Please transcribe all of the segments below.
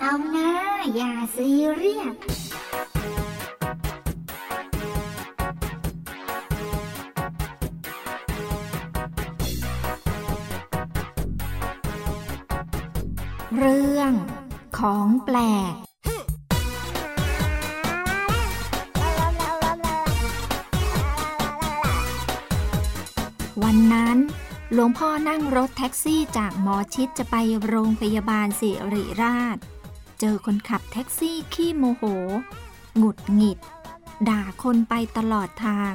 เอานะ อย่าซีเรียสเรื่องของแปลกวันนั้น หลวงพ่อนั่งรถแท็กซี่จากหมอชิดจะไปโรงพยาบาลสิริราช เจอคนขับแท็กซี่ขี้โมโห หงุดหงิด ด่าคนไปตลอดทาง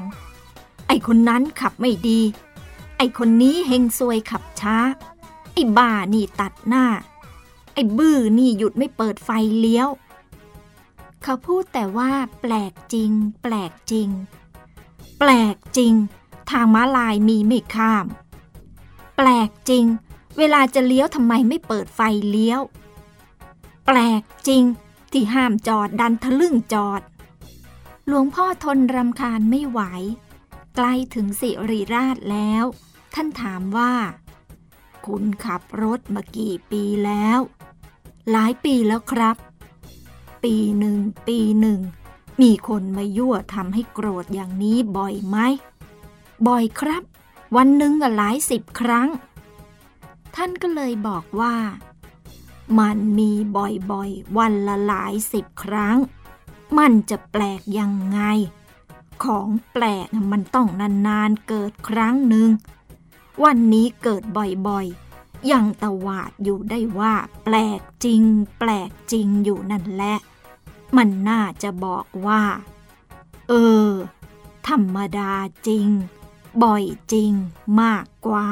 ไอคนนั้นขับไม่ดี ไอคนนี้เฮงซวยขับช้า ไอบ้านี่ตัดหน้า ไอ้บื้อนี่หยุดไม่เปิดไฟเลี้ยว เขาพูดแต่ว่า แปลกจริง แปลกจริง แปลกจริง ทางม้าลายมีไม่ข้าม แปลกจริง เวลาจะเลี้ยวทำไมไม่เปิดไฟเลี้ยว แปลกจริงที่ห้ามจอดดันทะลึ่งจอด หลวงพ่อทนรำคาญไม่ไหว ใกล้ถึงสิริราชแล้ว ท่านถามว่า คุณขับรถมากี่ปีแล้ว หลายปีแล้วครับ ปีหนึ่งปีหนึ่ง มีคนมายั่วทำให้โกรธอย่างนี้บ่อยไหม บ่อยครับ วันหนึ่งหลายสิบครั้ง ท่านก็เลยบอกว่า มันมีบ่อยๆ วันละหลายสิบครั้ง มันจะแปลกยังไง ของแปลกมันต้องนานๆเกิดครั้งหนึ่ง วันนี้เกิดบ่อยๆ ยังตวาดอยู่ได้ว่า แปลกจริง แปลกจริงอยู่นั่นแหละ มันน่าจะบอกว่า เออ ธรรมดาจริง บ่อยจริงมากกว่า